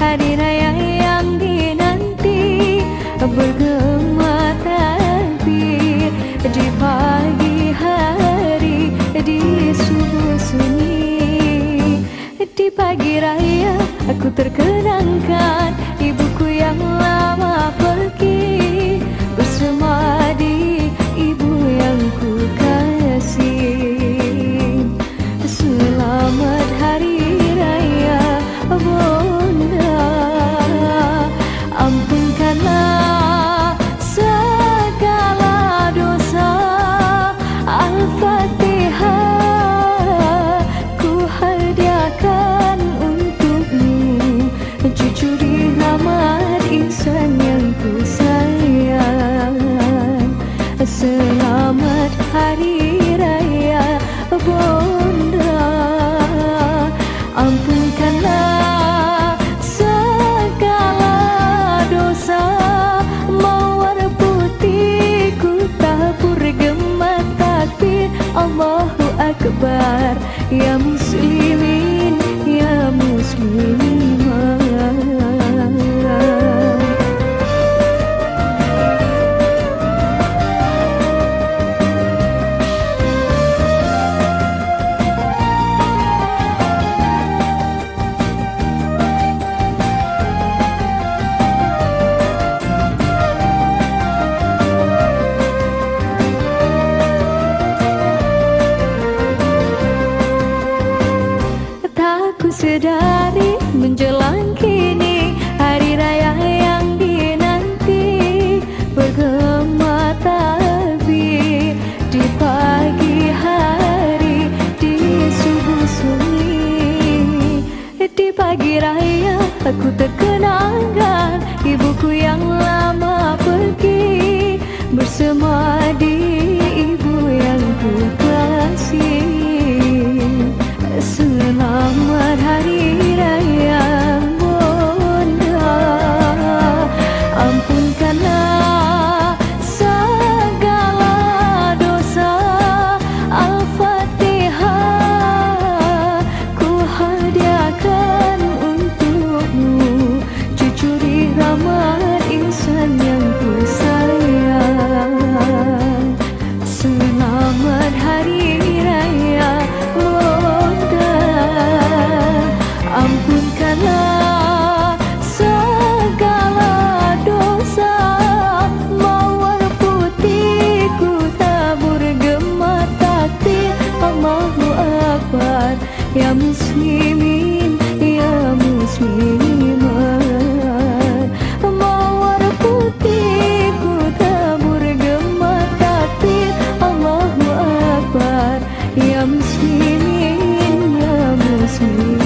hari raya yang dinanti. Bergema takbir di pagi hari di subuh sunyi di pagi raya aku terkenangkan ibuku yang Allahu Akbar ya sedari menjelang kini Hari raya yang dinanti Bergema takbir Di pagi hari Di subuh sunyi. Di pagi raya aku terkenangkan Ya muslimin, ya muslimat. Mawar putihku tabur gemat takbir Allahu Akbar. Ya muslimin, ya muslimat